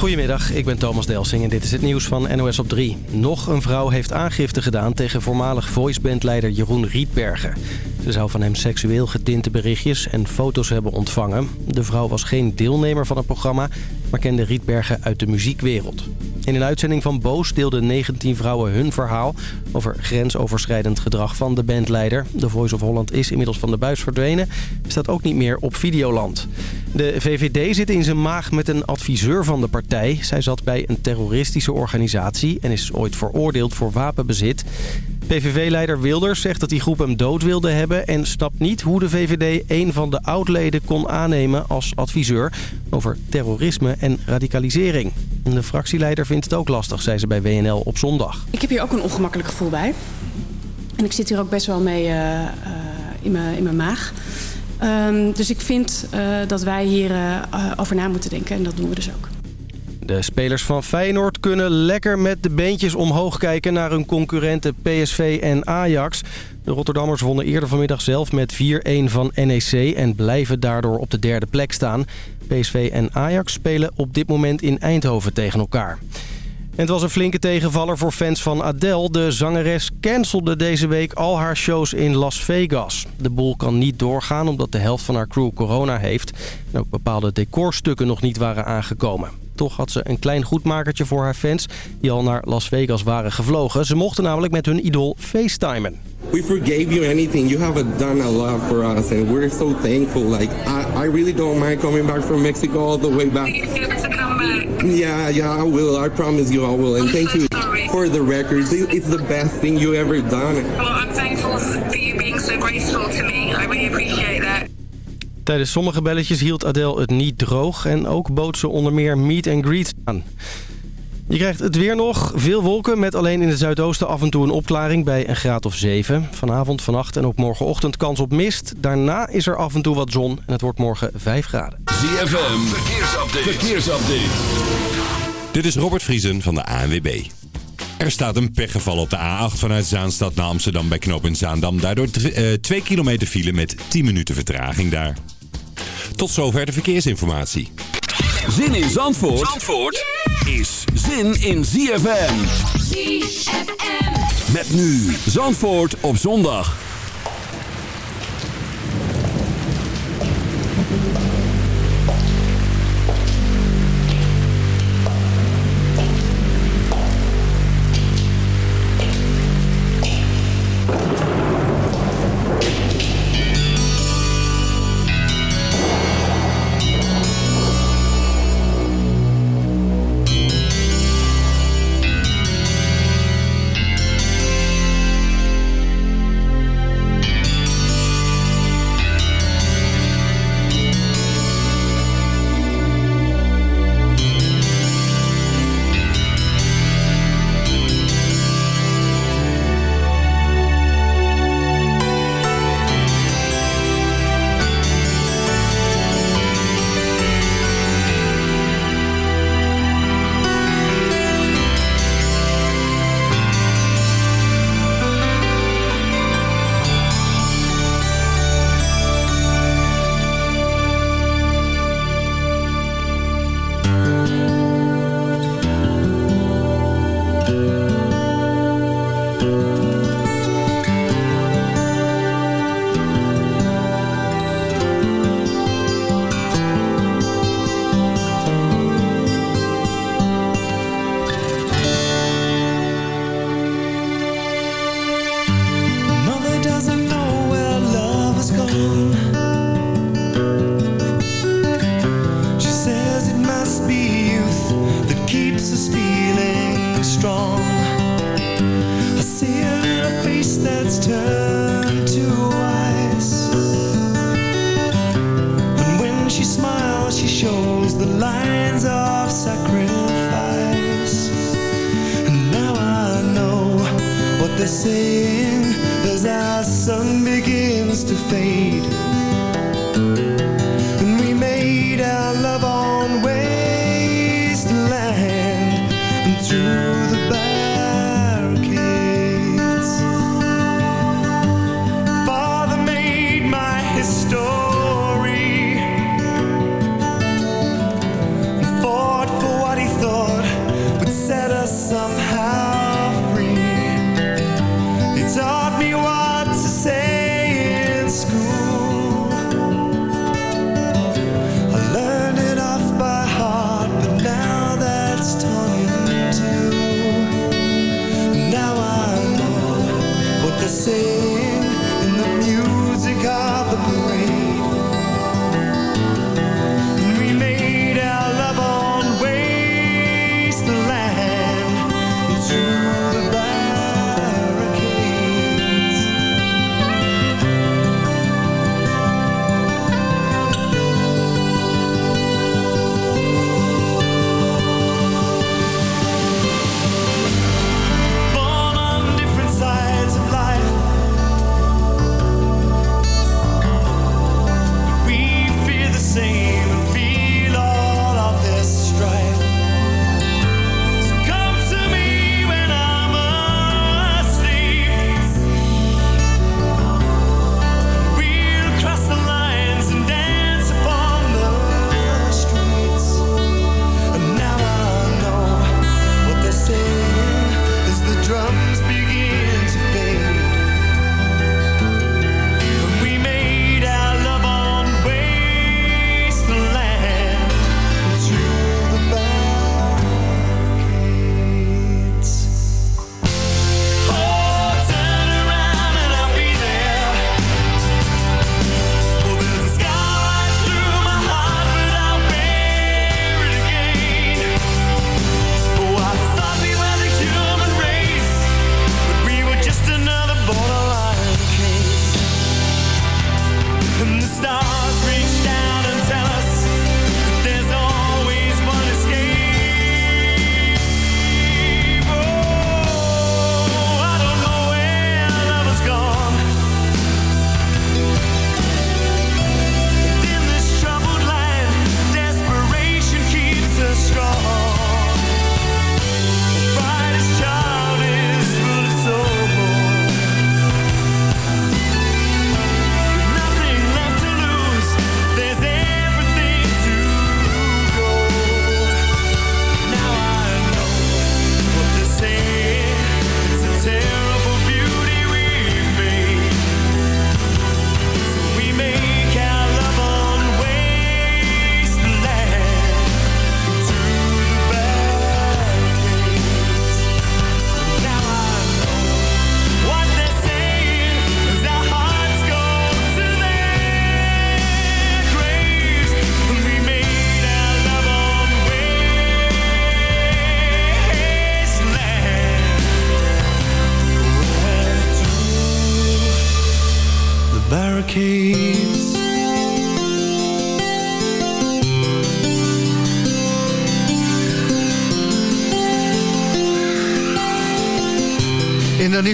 Goedemiddag, ik ben Thomas Delsing en dit is het nieuws van NOS op 3. Nog een vrouw heeft aangifte gedaan tegen voormalig voicebandleider Jeroen Rietbergen. Ze zou van hem seksueel getinte berichtjes en foto's hebben ontvangen. De vrouw was geen deelnemer van het programma, maar kende Rietbergen uit de muziekwereld. In een uitzending van Boos deelden 19 vrouwen hun verhaal... over grensoverschrijdend gedrag van de bandleider. De Voice of Holland is inmiddels van de buis verdwenen. Staat ook niet meer op Videoland. De VVD zit in zijn maag met een adviseur van de partij. Zij zat bij een terroristische organisatie... en is ooit veroordeeld voor wapenbezit. PVV-leider Wilders zegt dat die groep hem dood wilde hebben... en snapt niet hoe de VVD een van de oudleden kon aannemen als adviseur... over terrorisme en radicalisering. De fractieleider vindt het ook lastig, zei ze bij WNL op zondag. Ik heb hier ook een ongemakkelijk gevoel bij. En ik zit hier ook best wel mee uh, uh, in, mijn, in mijn maag. Um, dus ik vind uh, dat wij hier over na moeten denken en dat doen we dus ook. De spelers van Feyenoord kunnen lekker met de beentjes omhoog kijken naar hun concurrenten PSV en Ajax. De Rotterdammers wonnen eerder vanmiddag zelf met 4-1 van NEC en blijven daardoor op de derde plek staan. PSV en Ajax spelen op dit moment in Eindhoven tegen elkaar. En het was een flinke tegenvaller voor fans van Adele. De zangeres cancelde deze week al haar shows in Las Vegas. De boel kan niet doorgaan omdat de helft van haar crew corona heeft. En ook bepaalde decorstukken nog niet waren aangekomen. Toch had ze een klein goedmakertje voor haar fans die al naar Las Vegas waren gevlogen. Ze mochten namelijk met hun idool facetimen. We forgave you anything. You have done a lot for us and we're so thankful. Like I, I really don't mind coming back from Mexico all the way back. Yeah, yeah, I will. I promise you I will. And thank you for the record. It's the best thing you ever done. Well, I'm thankful for you being so graceful to me. I really appreciate that. Tijdens sommige belletjes hield Adele het niet droog en ook bood ze onder meer meet and greet aan. Je krijgt het weer nog. Veel wolken met alleen in het zuidoosten af en toe een opklaring bij een graad of 7. Vanavond, vannacht en ook morgenochtend kans op mist. Daarna is er af en toe wat zon en het wordt morgen 5 graden. ZFM, verkeersupdate. verkeersupdate. Dit is Robert Vriesen van de ANWB. Er staat een pechgeval op de A8 vanuit Zaanstad naar Amsterdam bij knooppunt Zaandam. Daardoor 2 kilometer file met 10 minuten vertraging daar. Tot zover de verkeersinformatie. Zin in Zandvoort, Zandvoort is zin in ZFM. ZFM. Met nu Zandvoort op zondag.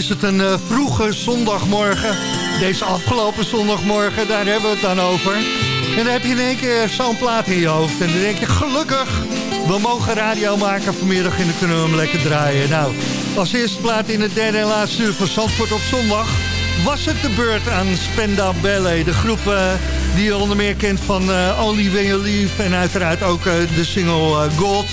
Is het een uh, vroege zondagmorgen. Deze afgelopen zondagmorgen, daar hebben we het dan over. En dan heb je in één keer zo'n plaat in je hoofd. En dan denk je, gelukkig, we mogen radio maken vanmiddag... en dan kunnen we hem lekker draaien. Nou, als eerste plaat in het derde en laatste uur van Zandvoort op zondag... was het de beurt aan Spenda Ballet. De groep uh, die je onder meer kent van uh, Only When You Leave... en uiteraard ook de single Gold...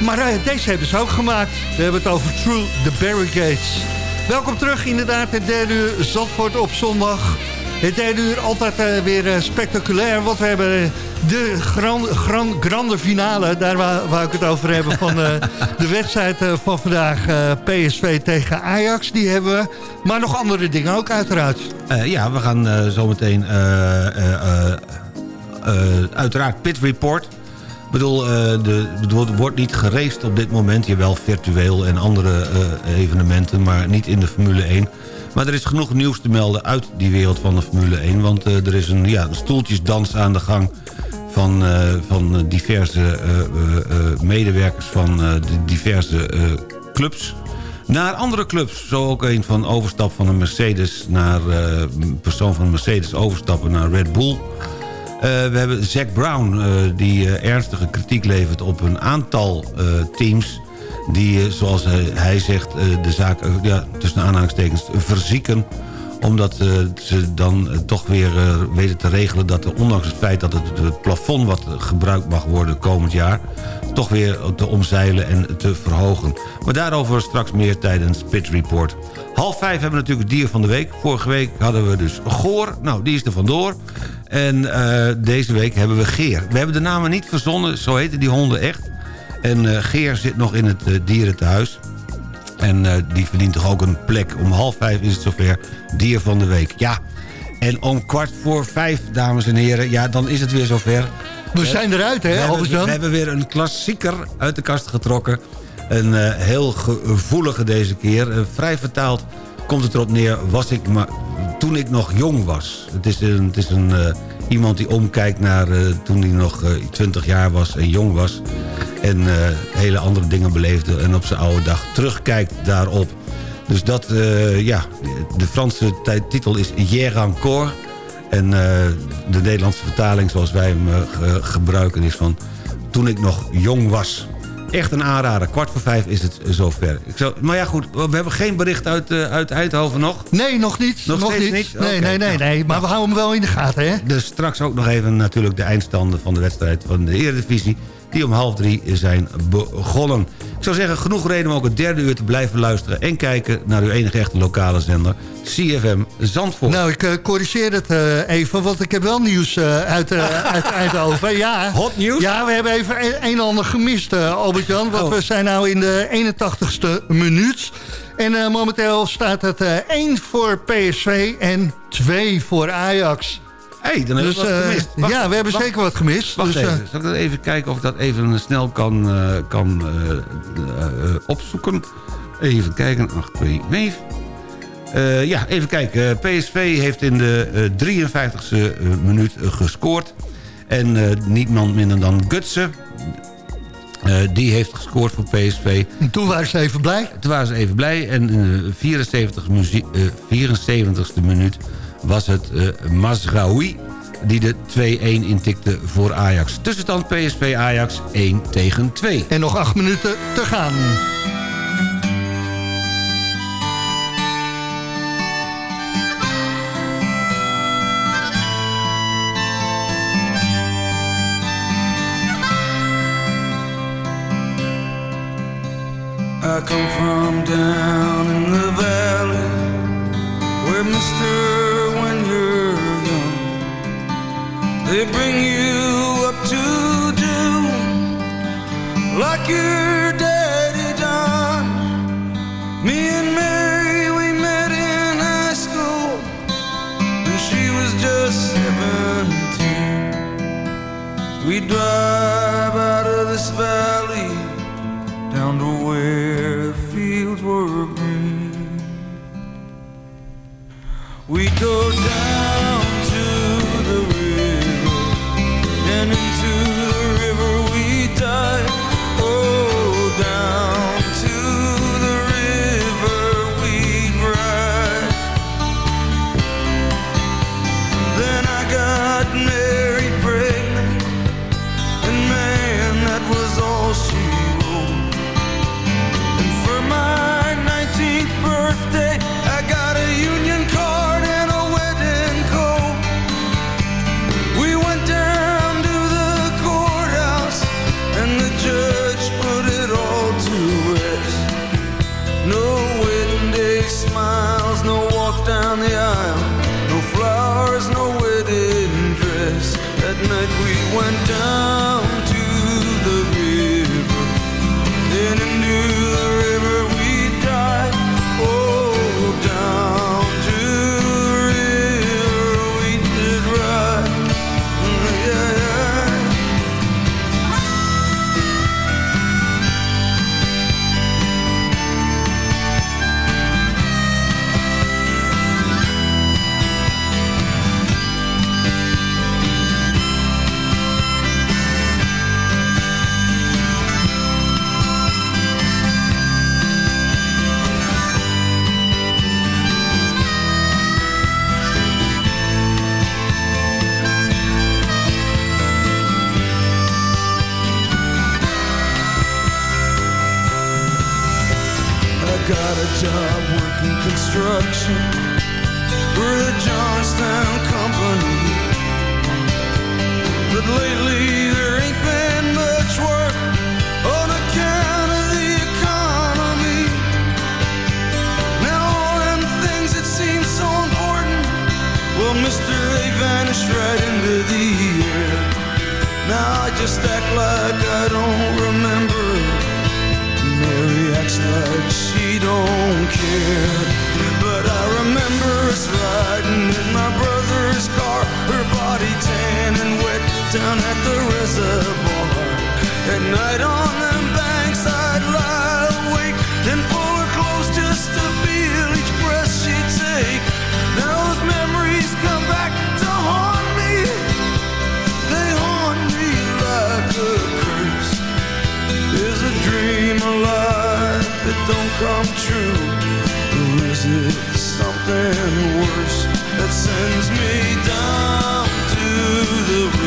Maar deze hebben ze ook gemaakt. We hebben het over True the Barricades. Welkom terug, inderdaad, het derde uur Zandvoort op zondag. Het derde uur altijd uh, weer uh, spectaculair, want we hebben de grand, grand, grande finale... daar waar, waar ik het over hebben van de wedstrijd van vandaag... PSV tegen Ajax, die hebben we. Maar nog andere dingen ook, uiteraard. ja, we gaan zometeen uiteraard Pit Report... Ik bedoel, er wordt niet gereest op dit moment. Jawel, virtueel en andere uh, evenementen, maar niet in de Formule 1. Maar er is genoeg nieuws te melden uit die wereld van de Formule 1. Want uh, er is een, ja, stoeltjesdans aan de gang van, van diverse medewerkers van de diverse clubs naar andere clubs. Zo ook een van overstap van een Mercedes naar een persoon van een Mercedes overstappen naar Red Bull. Uh, we hebben Zack Brown, uh, die uh, ernstige kritiek levert op een aantal teams... die, zoals hij, zegt, de zaak ja, tussen aanhalingstekens verzieken omdat ze dan toch weer weten te regelen dat ondanks het feit dat het plafond wat gebruikt mag worden komend jaar, toch weer te omzeilen en te verhogen. Maar daarover straks meer tijdens Pit Report. Half vijf hebben we natuurlijk het dier van de week. Vorige week hadden we dus Goor. Nou, die is er vandoor. En uh, deze week hebben we Geer. We hebben de namen niet verzonnen, zo heten die honden echt. En uh, Geer zit nog in het uh, dierentehuis. En die verdient toch ook een plek. Om half vijf is het zover dier van de week. Ja, en om kwart voor vijf, dames en heren... ja, dan is het weer zover. We zijn eruit, hè, we hebben, we hebben weer een klassieker uit de kast getrokken. Een heel gevoelige deze keer. vrij vertaald komt het erop neer... was ik maar toen ik nog jong was. Het is, een, het is een, uh, iemand die omkijkt naar uh, toen hij nog uh, 20 jaar was en jong was. En hele andere dingen beleefde en op zijn oude dag terugkijkt daarop. Dus dat, ja, de Franse titel is Hier encore. En de Nederlandse vertaling zoals wij hem gebruiken is van... Toen ik nog jong was. Echt een aanrader. Kwart voor vijf is het zover. Ik zou, maar ja, goed. We hebben geen bericht uit, uh, uit Eindhoven nog. Nee, nog niet. Nog, nog steeds niet? Nee, nee, nee, nee. Maar we houden hem wel in de gaten, hè? Dus straks ook nog even natuurlijk de eindstanden van de wedstrijd van de Eredivisie die om half drie zijn begonnen. Ik zou zeggen, genoeg reden om ook het derde uur te blijven luisteren... en kijken naar uw enige echte lokale zender, CFM Zandvoort. Nou, ik uh, corrigeer het uh, even, want ik heb wel nieuws uh, uit, uit Eindhoven. Ja. Hot nieuws? Ja, we hebben even een, en ander gemist, Albert-Jan. Want oh. we zijn nu in de 81ste minuut. En momenteel staat het 1 voor PSV en 2 voor Ajax hey, dan hebben dus, we wat gemist. Wacht, ja, we hebben zeker wat gemist. Wacht dus, even, zal ik even kijken of ik dat even snel kan, uh, kan uh, uh, opzoeken. Even kijken, 8, 2, 5. ja, even kijken. PSV heeft in de 53e minuut gescoord. En niemand minder dan Gutsen. die heeft gescoord voor PSV. En toen waren ze even blij. Toen waren ze even blij. En in de 74 74ste minuut was het uh, Mazraoui die de 2-1 intikte voor Ajax. Tussenstand PSV Ajax 1 tegen 2. En nog 8 minuten te gaan. I come from down in the valley Where Mr. They bring you up to do like your daddy done. Me and Mary, we met in high school when she was just seventeen. We drive out of this valley down to where the fields were green. We go down just act like I don't remember. Mary acts like she don't care. But I remember us riding in my brother's car, her body tan and wet down at the reservoir. At night on them banks, I'd lie awake then pull her close just to be. come true? Or is it something worse that sends me down to the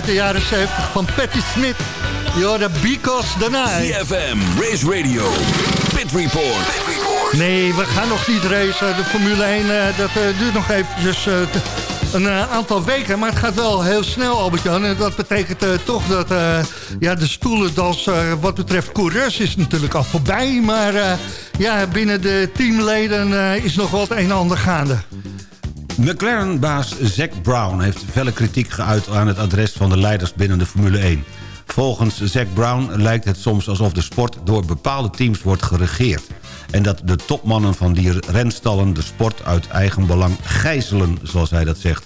uit de jaren 70 van Patti Smith. Jorden Because the Night. CFM, Race Radio, Pit Report. Nee, we gaan nog niet racen. De Formule 1, eh, dat eh, duurt nog eventjes eh, een aantal weken. Maar het gaat wel heel snel, Albert-Jan. En dat betekent toch dat ja, de stoelendans eh, wat betreft coureurs is natuurlijk al voorbij. Maar ja, binnen de teamleden is nog het een en ander gaande. McLaren-baas Zack Brown heeft felle kritiek geuit aan het adres van de leiders binnen de Formule 1. Volgens Zack Brown lijkt het soms alsof de sport door bepaalde teams wordt geregeerd. En dat de topmannen van die renstallen de sport uit eigen belang gijzelen, zoals hij dat zegt.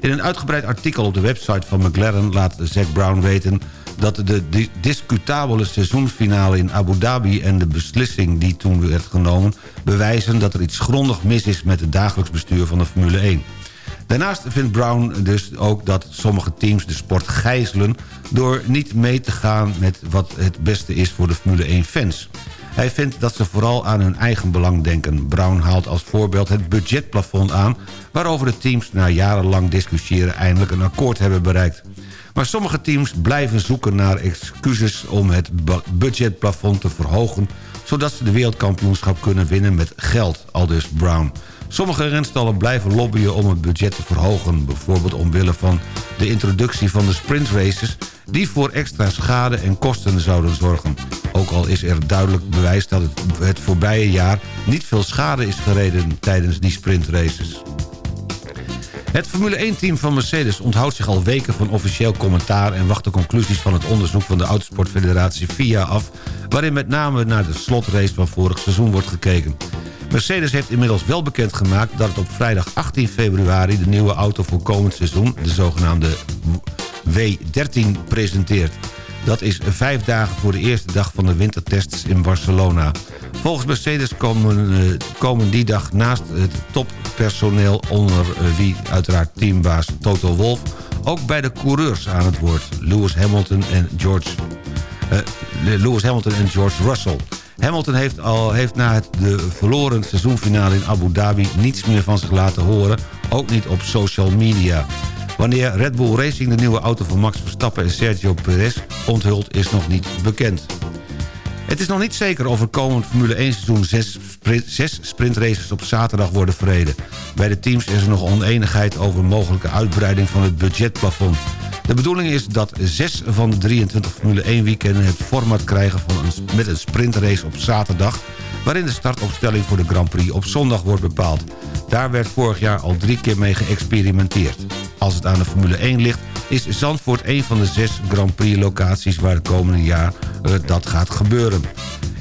In een uitgebreid artikel op de website van McLaren laat Zack Brown weten dat de di- discutabele seizoensfinale in Abu Dhabi... en de beslissing die toen werd genomen... bewijzen dat er iets grondig mis is met het dagelijks bestuur van de Formule 1. Daarnaast vindt Brown dus ook dat sommige teams de sport gijzelen... door niet mee te gaan met wat het beste is voor de Formule 1-fans. Hij vindt dat ze vooral aan hun eigen belang denken. Brown haalt als voorbeeld het budgetplafond aan... waarover de teams na jarenlang discussiëren eindelijk een akkoord hebben bereikt. Maar sommige teams blijven zoeken naar excuses om het bu- budgetplafond te verhogen... zodat ze de wereldkampioenschap kunnen winnen met geld, aldus Brown. Sommige renstallen blijven lobbyen om het budget te verhogen... bijvoorbeeld omwille van de introductie van de sprintraces... die voor extra schade en kosten zouden zorgen. Ook al is er duidelijk bewijs dat het, het voorbije jaar... niet veel schade is gereden tijdens die sprintraces. Het Formule 1-team van Mercedes onthoudt zich al weken van officieel commentaar... en wacht de conclusies van het onderzoek van de Autosportfederatie FIA af... waarin met name naar de slotrace van vorig seizoen wordt gekeken. Mercedes heeft inmiddels wel bekendgemaakt dat het op vrijdag 18 februari... de nieuwe auto voor komend seizoen, de zogenaamde W13, presenteert. Dat is vijf dagen voor de eerste dag van de wintertests in Barcelona. Volgens Mercedes komen, eh, komen die dag naast het toppersoneel... onder wie uiteraard teambaas Toto Wolff... ook bij de coureurs aan het woord. Lewis Hamilton en George, eh, Lewis Hamilton en George Russell. Hamilton heeft, al, heeft na het, de verloren seizoenfinale in Abu Dhabi... niets meer van zich laten horen, ook niet op social media. Wanneer Red Bull Racing de nieuwe auto van Max Verstappen en Sergio Perez onthult is nog niet bekend. Het is nog niet zeker of er komend Formule 1 seizoen zes, sprint, zes op zaterdag worden verreden. Bij de teams is er nog oneenigheid over mogelijke uitbreiding van het budgetplafond. De bedoeling is dat zes van de 23 Formule 1 weekenden het format krijgen van met een sprintrace op zaterdag... waarin de startopstelling voor de Grand Prix op zondag wordt bepaald. Daar werd vorig jaar al drie keer mee geëxperimenteerd. Als het aan de Formule 1 ligt, is Zandvoort een van de zes Grand Prix locaties... waar het komende jaar eh, dat gaat gebeuren.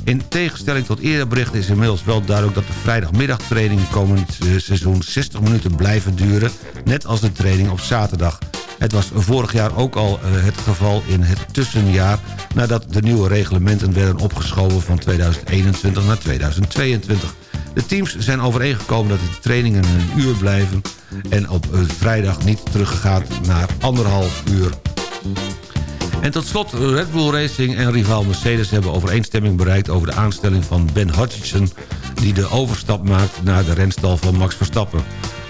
In tegenstelling tot eerder berichten is inmiddels wel duidelijk... dat de vrijdagmiddagtrainingen komend eh, seizoen 60 minuten blijven duren... net als de training op zaterdag. Het was vorig jaar ook al eh, het geval in het tussenjaar... nadat de nieuwe reglementen werden opgeschoven van 2021 naar 2022. De teams zijn overeengekomen dat de trainingen een uur blijven... en op eh, vrijdag niet teruggegaan naar anderhalf uur. En tot slot, Red Bull Racing en rivaal Mercedes hebben overeenstemming bereikt... over de aanstelling van Ben Hutchinson... die de overstap maakt naar de renstal van Max Verstappen.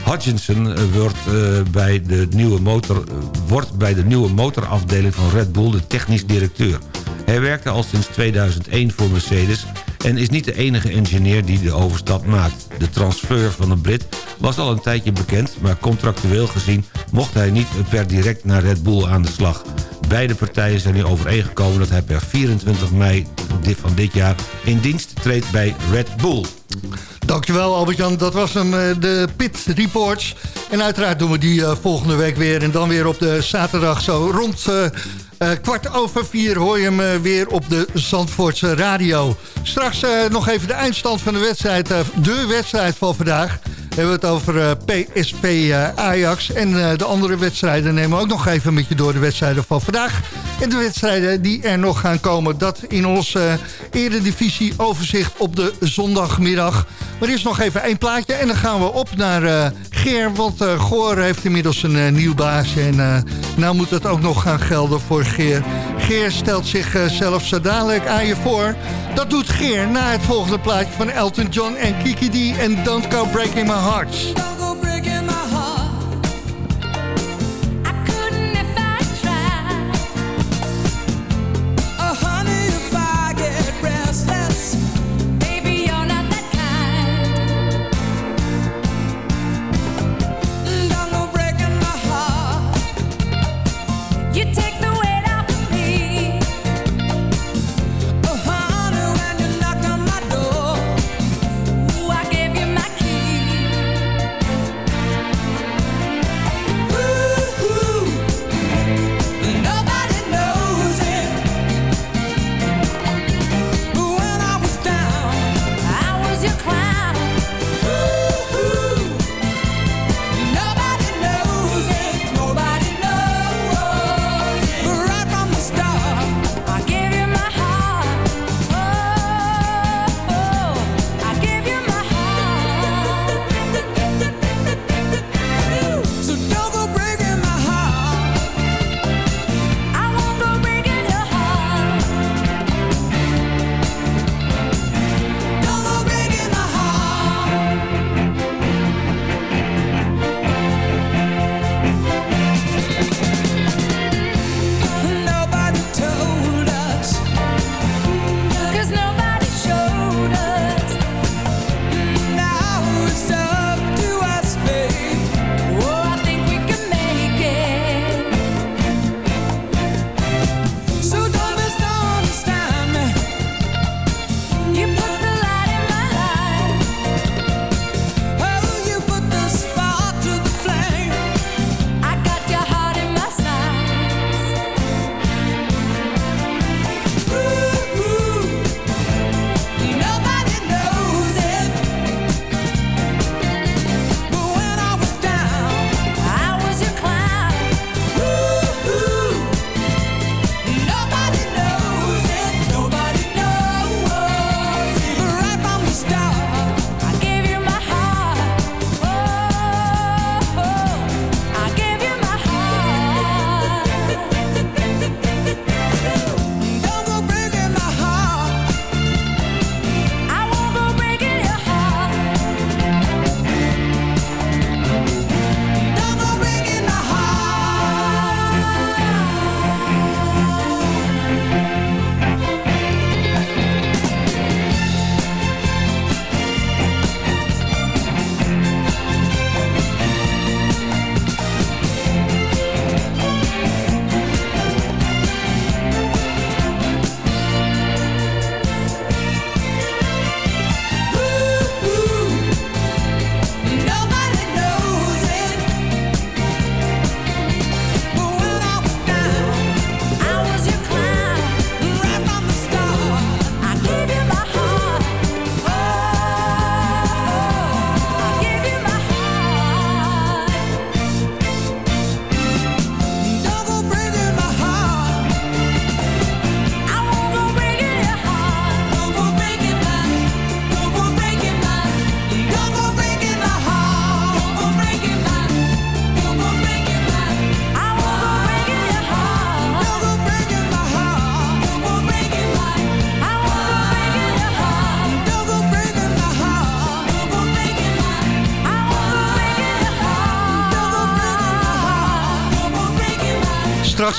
Hutchinson eh, wordt, eh, bij de nieuwe motor, eh, wordt bij de nieuwe motorafdeling van Red Bull de technisch directeur. Hij werkte al sinds 2001 voor Mercedes en is niet de enige engineer die de overstap maakt. De transfer van de Brit was al een tijdje bekend... maar contractueel gezien mocht hij niet per direct naar Red Bull aan de slag. Beide partijen zijn nu overeengekomen dat hij per 24 mei van dit jaar... in dienst treedt bij Red Bull. Dankjewel Albert-Jan, dat was hem, eh, de Pit Reports. En uiteraard doen we die eh, volgende week weer. En dan weer op de zaterdag zo rond eh, kwart over vier... hoor je hem eh, weer op de Zandvoortse radio. Straks eh, nog even de eindstand van de wedstrijd. eh, de wedstrijd van vandaag. We hebben het over eh, PSP eh, Ajax. En eh, de andere wedstrijden nemen we ook nog even met je door de wedstrijden van vandaag. En de wedstrijden die er nog gaan komen. Dat in ons eh eredivisie overzicht op de zondagmiddag. Maar eerst nog even één plaatje. En dan gaan we op naar eh, Geer. Want eh, Goor heeft inmiddels een nieuw baasje. En nou moet het ook nog gaan gelden voor Geer. Geer stelt zichzelf zo dadelijk aan je voor. Dat doet Geer na het volgende plaatje van Elton John en Kiki D. En Don't Go Breaking My Heart.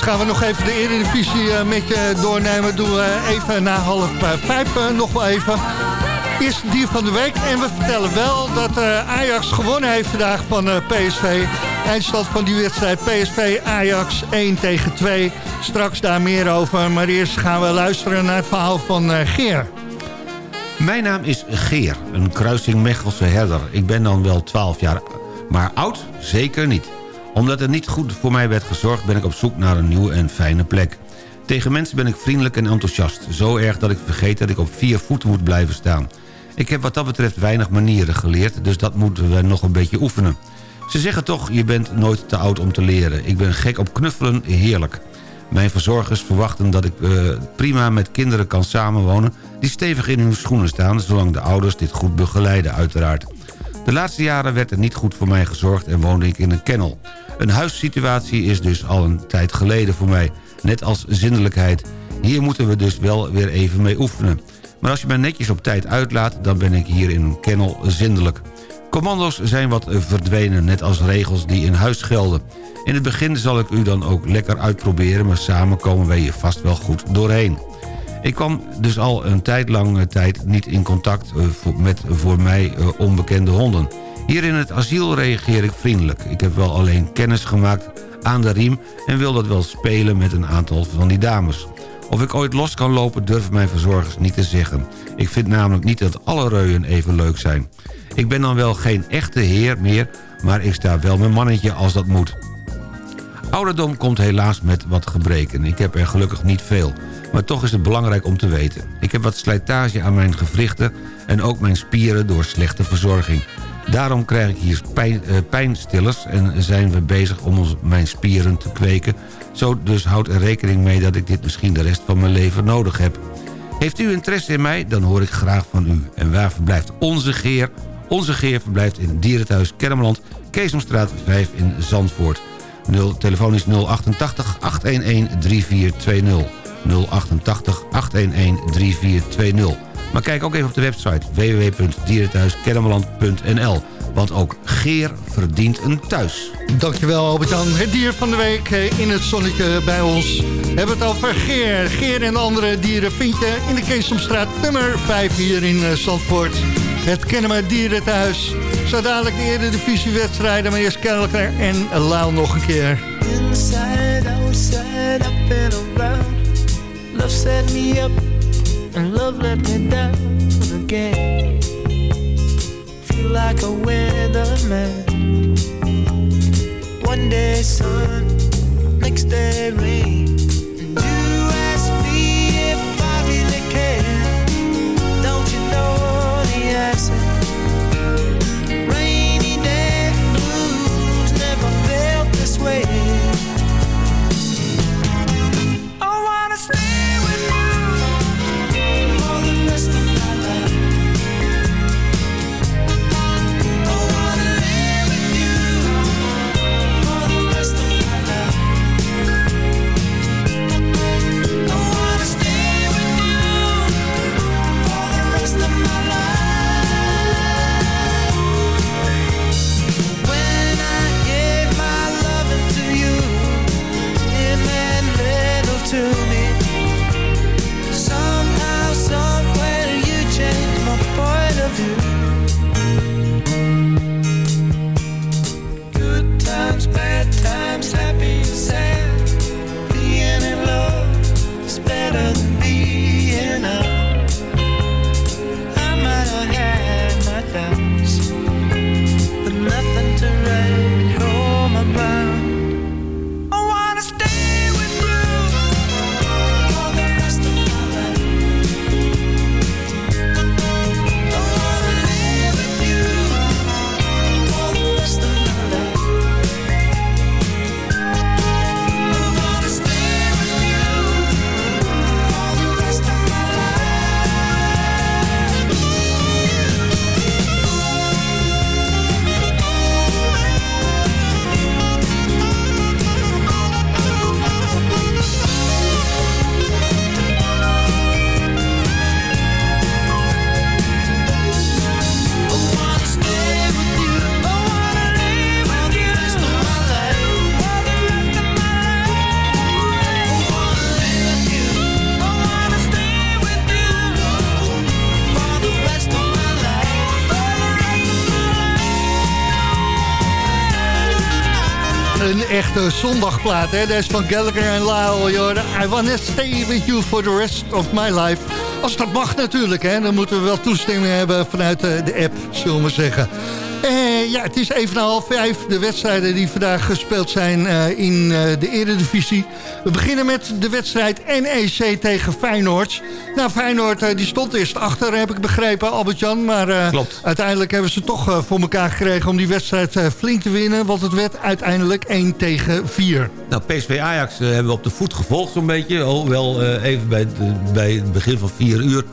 Gaan we nog even de Eredivisie eh, met je doornemen. Doen we even na half eh, vijf eh, nog wel even. Eerste dier van de week. En we vertellen wel dat Ajax gewonnen heeft vandaag van PSV. Eindstand van die wedstrijd PSV Ajax 1 tegen 2. Straks daar meer over. Maar eerst gaan we luisteren naar het verhaal van Geer. Mijn naam is Geer, een kruising Mechelse herder. Ik ben dan wel 12 jaar, maar oud zeker niet. Omdat er niet goed voor mij werd gezorgd... ben ik op zoek naar een nieuwe en fijne plek. Tegen mensen ben ik vriendelijk en enthousiast. Zo erg dat ik vergeet dat ik op vier voeten moet blijven staan. Ik heb wat dat betreft weinig manieren geleerd... dus dat moeten we nog een beetje oefenen. Ze zeggen toch, je bent nooit te oud om te leren. Ik ben gek op knuffelen, heerlijk. Mijn verzorgers verwachten dat ik eh, prima met kinderen kan samenwonen... die stevig in hun schoenen staan... zolang de ouders dit goed begeleiden uiteraard. De laatste jaren werd er niet goed voor mij gezorgd... en woonde ik in een kennel. Een huissituatie is dus al een tijd geleden voor mij. Net als zindelijkheid. Hier moeten we dus wel weer even mee oefenen. Maar als je mij netjes op tijd uitlaat... dan ben ik hier in een kennel zindelijk. Commando's zijn wat verdwenen, net als regels die in huis gelden. In het begin zal ik u dan ook lekker uitproberen... maar samen komen wij hier vast wel goed doorheen. Ik kwam dus al een tijd lange tijd niet in contact eh, met voor mij eh, onbekende honden. Hier in het asiel reageer ik vriendelijk. Ik heb wel alleen kennis gemaakt aan de riem... en wil dat wel spelen met een aantal van die dames. Of ik ooit los kan lopen durven mijn verzorgers niet te zeggen. Ik vind namelijk niet dat alle reuien even leuk zijn. Ik ben dan wel geen echte heer meer... maar ik sta wel mijn mannetje als dat moet. Ouderdom komt helaas met wat gebreken. Ik heb er gelukkig niet veel. Maar toch is het belangrijk om te weten. Ik heb wat slijtage aan mijn gewrichten... en ook mijn spieren door slechte verzorging. Daarom krijg ik hier pijn, eh, pijnstillers... en zijn we bezig om mijn spieren te kweken. Zo dus houd er rekening mee dat ik dit misschien de rest van mijn leven nodig heb. Heeft u interesse in mij, dan hoor ik graag van u. En waar verblijft onze Geer? Onze Geer verblijft in Dierenthuis Kermeland... Keesomstraat 5 in Zandvoort. 0, telefoon is 088 811 3420. 088 811 3420. Maar kijk ook even op de website www.dierenthuiskennemerland.nl. Want ook Geer verdient een thuis. Dankjewel Albert-Jan. Het dier van de week eh, in het zonnetje bij ons. We hebben het over Geer. Geer en andere dieren vind je in de Keesomstraat nummer 5 hier in eh, Zandvoort. Het Kennemer Dierenthuis. Zo dadelijk de Eredivisiewedstrijden, maar eerst Kelker en Lau nog een keer. Inside, outside, up and around. Love set me up and love let me down again. Feel like a weatherman. One day sun, next day rain. Echte zondagplaat, hè? Dat is van Gallagher en Lyle. Jordan. I wanna stay with you for the rest of my life. Als dat mag natuurlijk, hè? Dan moeten we wel toestemming hebben vanuit eh, de app, zullen we zeggen. Ja, het is even na half vijf. De wedstrijden die vandaag gespeeld zijn eh, in eh, de eredivisie. We beginnen met de wedstrijd NEC tegen Feyenoord. Nou, Feyenoord eh, die stond eerst achter, heb ik begrepen, Albert-Jan. Maar eh, Klopt. uiteindelijk hebben ze toch eh, voor elkaar gekregen om die wedstrijd eh, flink te winnen. Want het werd uiteindelijk 1 tegen 4. Nou, PSV Ajax eh, hebben we op de voet gevolgd zo'n beetje. Hoewel eh, even bij eh, bij het begin van 4 uur.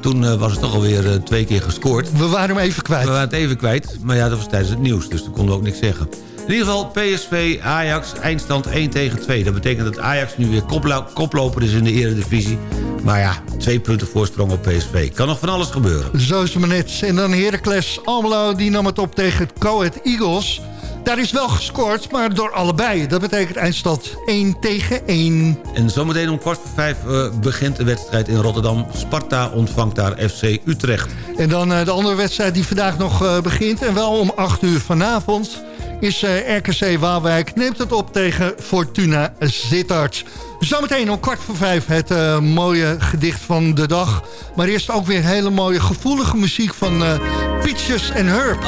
Toen eh, was het toch alweer eh, twee keer gescoord. We waren hem even kwijt. We waren het even kwijt, maar ja, dat was tijdens het nieuws. Dus toen konden we ook niks zeggen. In ieder geval PSV Ajax, eindstand 1 tegen 2. Dat betekent dat Ajax nu weer koplo koploper is in de eredivisie. Maar ja, twee punten voorsprong op PSV. Kan nog van alles gebeuren. Zo is het maar net. En dan Heracles Almelo, die nam het op tegen het Coed Eagles. Daar is wel gescoord, maar door allebei. Dat betekent eindstand 1 tegen 1. En zometeen om kwart voor vijf eh, begint de wedstrijd in Rotterdam. Sparta ontvangt daar FC Utrecht. En dan eh, de andere wedstrijd die vandaag nog eh, begint. En wel om 8 uur vanavond is RKC Waalwijk. Neemt het op tegen Fortuna Sittard. Zometeen om kwart voor vijf het mooie gedicht van de dag. Maar eerst ook weer hele mooie gevoelige muziek van eh Peaches en Herb.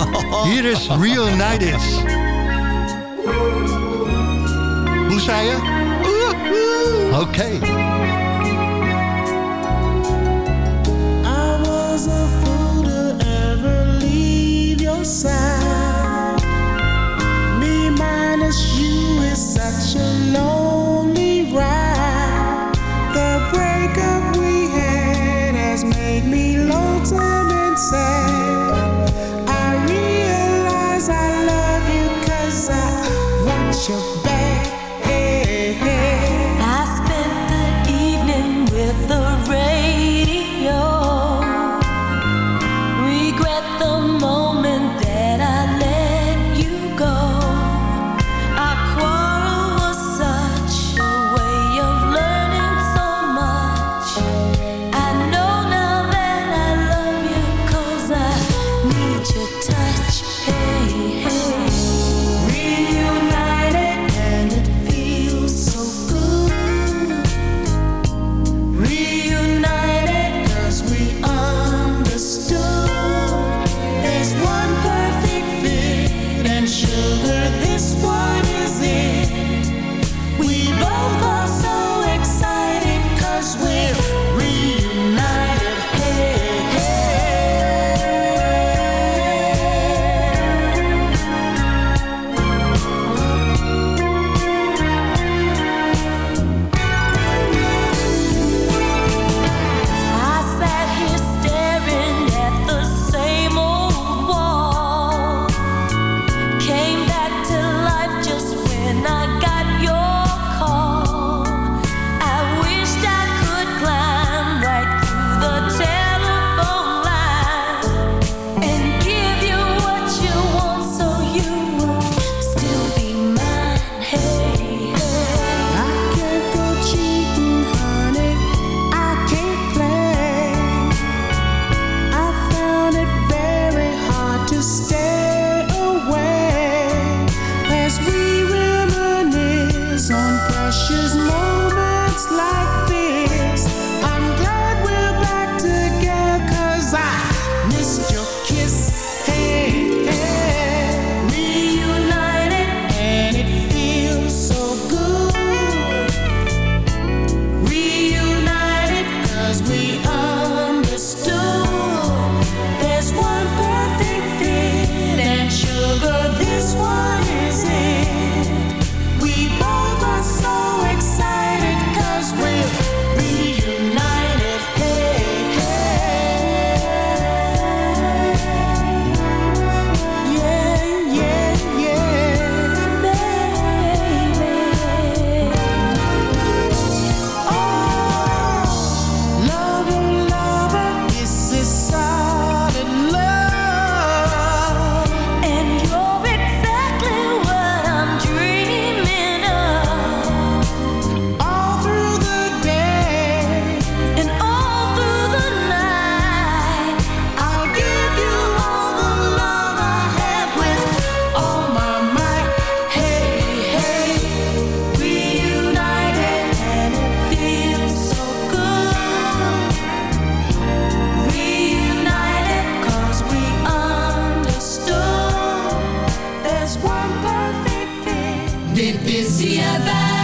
Hier is Reunited. Hoe zei je? Oké. I was a fool dit is CFM.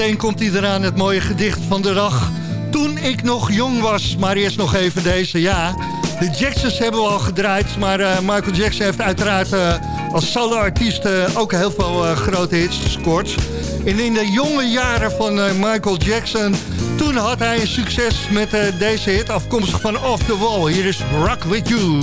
Zometeen komt hij eraan, het mooie gedicht van de dag. Toen ik nog jong was, maar eerst nog even deze, ja. De Jacksons hebben we al gedraaid, maar uh, Michael Jackson heeft uiteraard uh, als soloartiest uh, ook heel veel grote hits gescoord. En in de jonge jaren van Michael Jackson, toen had hij een succes met deze hit afkomstig van Off the Wall. Hier is Rock With You.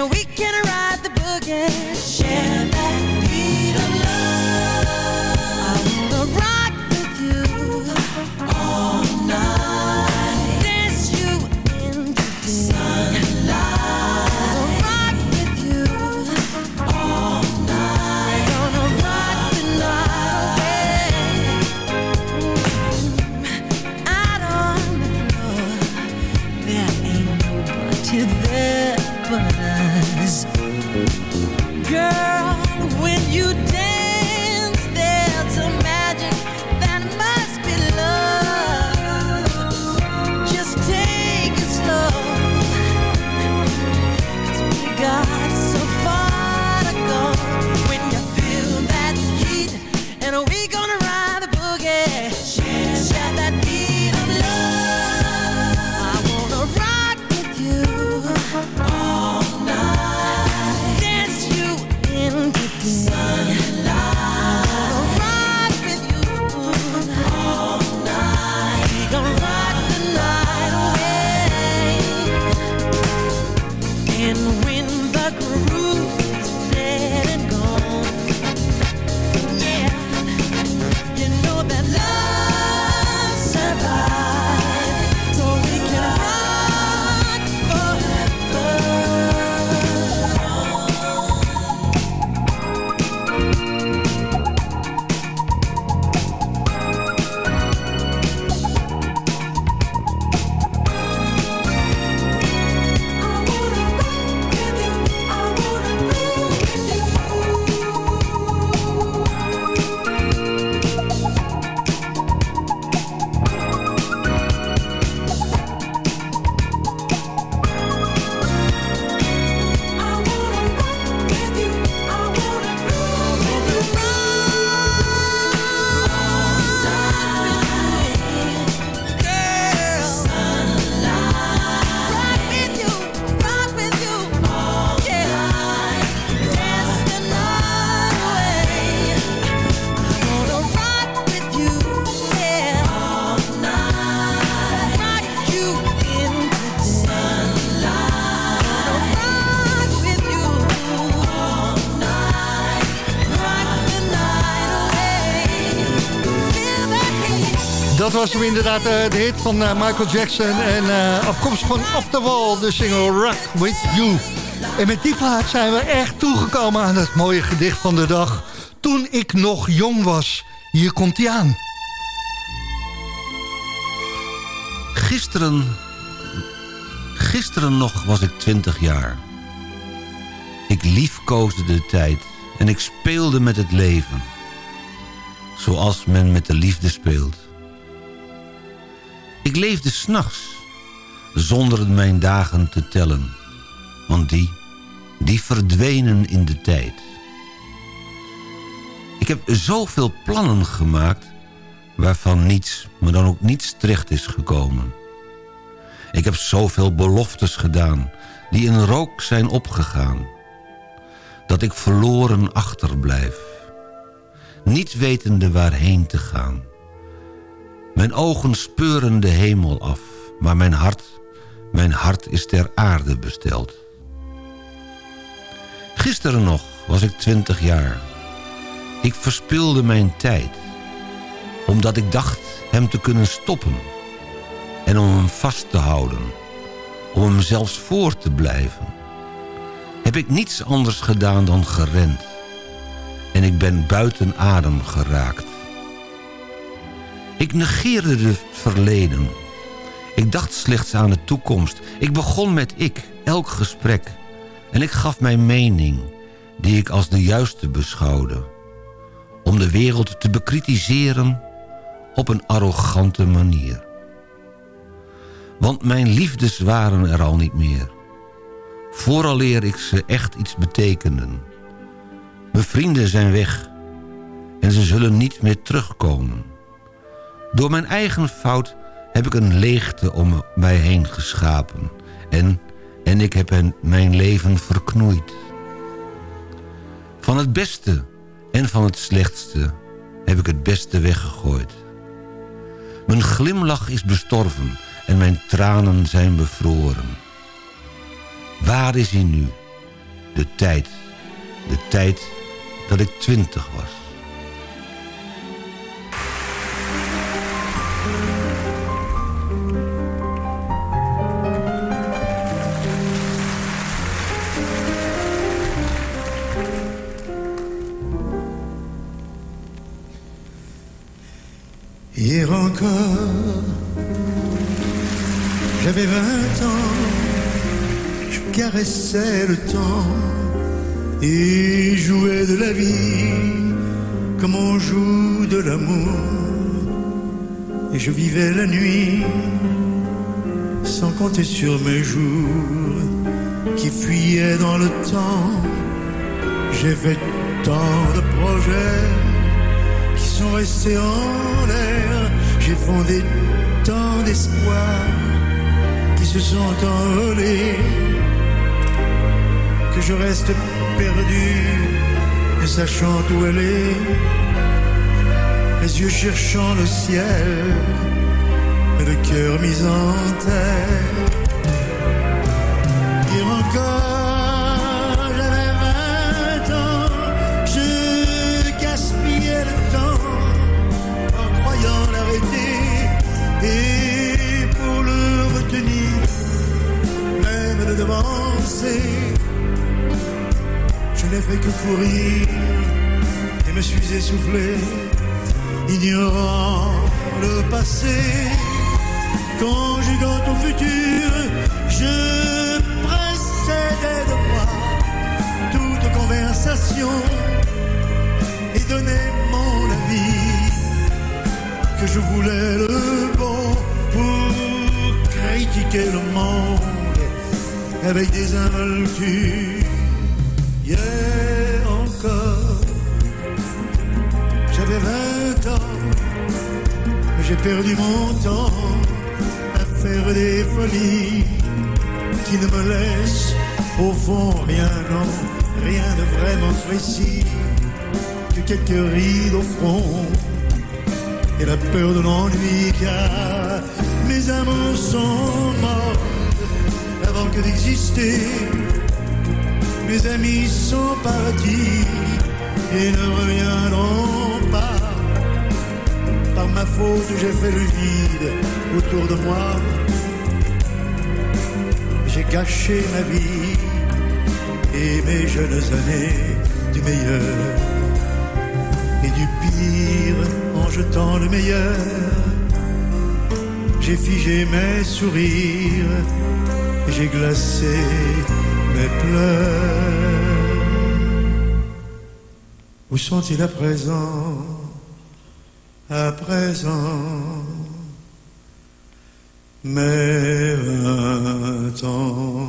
And we can ride the boogie. Was hem inderdaad eh, de hit van eh, Michael Jackson. En eh, afkomstig van Off the Wall, de single Rock With You. En met die plaat zijn we echt toegekomen aan het mooie gedicht van de dag. Toen ik nog jong was. Hier komt hij aan. Gisteren... Gisteren nog was ik twintig jaar. Ik liefkoosde de tijd en ik speelde met het leven. Zoals men met de liefde speelt. Ik leefde s'nachts, zonder mijn dagen te tellen. Want die, die verdwenen in de tijd. Ik heb zoveel plannen gemaakt... waarvan niets, maar dan ook niets terecht is gekomen. Ik heb zoveel beloftes gedaan... die in rook zijn opgegaan. Dat ik verloren achterblijf. Niet wetende waarheen te gaan. Mijn ogen speuren de hemel af, maar mijn hart, mijn hart is ter aarde besteld. Gisteren nog was ik twintig jaar. Ik verspilde mijn tijd, omdat ik dacht hem te kunnen stoppen. En om hem vast te houden, om hem zelfs voor te blijven. Heb ik niets anders gedaan dan gerend. En ik ben buiten adem geraakt. Ik negeerde het verleden Ik dacht slechts aan de toekomst. Ik begon met ik, elk gesprek. En ik gaf mijn mening, die ik als de juiste beschouwde. Om de wereld te bekritiseren op een arrogante manier. Want mijn liefdes waren er al niet meer. Vooraleer ik ze echt iets betekenden. Mijn vrienden zijn weg. En ze zullen niet meer terugkomen. Door mijn eigen fout heb ik een leegte om mij heen geschapen. En, en ik heb mijn leven verknoeid. Van het beste en van het slechtste heb ik het beste weggegooid. Mijn glimlach is bestorven en mijn tranen zijn bevroren. Waar is hij nu? De tijd. De tijd dat ik twintig was. Hier encore, j'avais vingt ans, je caressais le temps et jouais de la vie comme on joue de l'amour. Et je vivais la nuit sans compter sur mes jours qui fuyaient dans le temps. J'ai fait tant de projets qui sont restés en l'air. Fondé tant d'espoirs qui se sont envolés que je reste perdu, ne sachant où est. Les yeux cherchant le ciel, et le cœur mis en terre. Hier encore, Je n'ai fait que courir et me suis essoufflé, ignorant le passé. Conjuguant au futur, je précédais de moi toute conversation et donnais mon avis que je voulais le bon pour critiquer le monde avec des involtures. Hier encore, j'avais vingt ans, j'ai perdu mon temps à faire des folies qui ne me laissent au fond rien, non, rien de vraiment précis que quelques rides au front et la peur de l'ennui car mes amours sont d'exister. Mes amis sont partis et ne reviendront pas. Par ma faute, j'ai fait le vide autour de moi. J'ai gâché ma vie et mes jeunes années du meilleur et du pire en jetant le meilleur. J'ai figé mes sourires j'ai glacé mes pleurs. Où sont-ils à présent? À présent, mes vingt ans.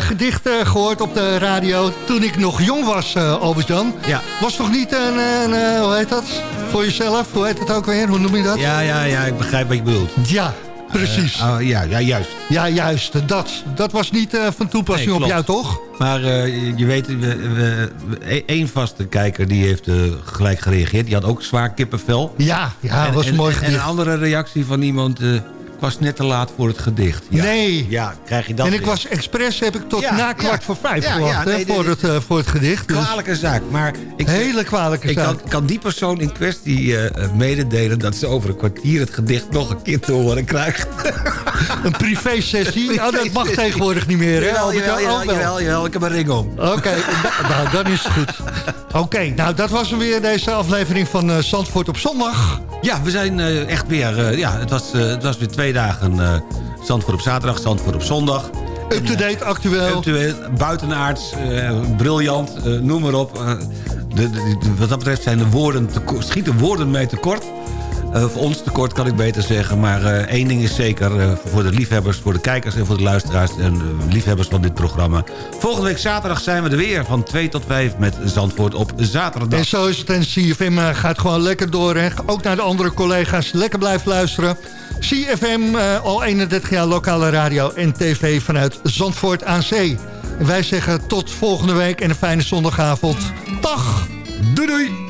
Gedicht eh, gehoord op de radio toen ik nog jong was, uh, Albert-Jan. Ja. Was toch niet een, een, een, hoe heet dat, voor jezelf? Hoe heet het ook weer? Hoe noem je dat? Ja, ja, ja, ik begrijp wat je bedoelt. Ja, precies. Uh, uh, ja, ja, juist. Ja, juist. Dat, dat was niet uh, van toepassing nee, op jou, toch? Maar je weet, we, we, we, één vaste kijker die heeft gelijk gereageerd. Die had ook zwaar kippenvel. Ja, ja dat was en, mooi en, en, een andere reactie van iemand... was net te laat voor het gedicht. Ja. Nee. Ja, krijg je dat En ik weer. was expres, heb ik tot Ja, na kwart ja. voor vijf Ja, gewacht ja, nee, hè, voor, het, uh, voor het gedicht. Dus Kwalijke zaak. Maar ik, hele kwalijke ik zaak. kan, kan die persoon in kwestie eh, mededelen... dat ze over een kwartier het gedicht nog een keer te horen krijgt. Een privé-sessie? Oh, dat mag tegenwoordig niet meer, hè? Jawel, jawel, Oh, jawel, wel. jawel, jawel, ik heb een ring om. Oké, da- nou, dan is het goed. Oké, nou, dat was hem weer, deze aflevering van eh, Zandvoort op zondag. Ja, we zijn eh, echt weer... eh, ja, het was, eh, het was weer twee dagen Zandvoort op zaterdag, Zandvoort op zondag. Up-to-date, actueel. Actueel, buitenaards, briljant, noem maar op. De, de- de- wat dat betreft zijn de woorden teko- schieten woorden mee tekort. Eh voor ons tekort kan ik beter zeggen. Maar eh, één ding is zeker eh, voor de liefhebbers, voor de kijkers en voor de luisteraars... en liefhebbers van dit programma. Volgende week zaterdag zijn we er weer van 2 tot 5 met Zandvoort op zaterdag. En zo is het. En CFM gaat gewoon lekker door. Hè. Ook naar de andere collega's. Lekker blijven luisteren. CFM, eh, al 31 jaar lokale radio en tv vanuit Zandvoort aan Zee. En wij zeggen tot volgende week en een fijne zondagavond. Dag! Doei doei!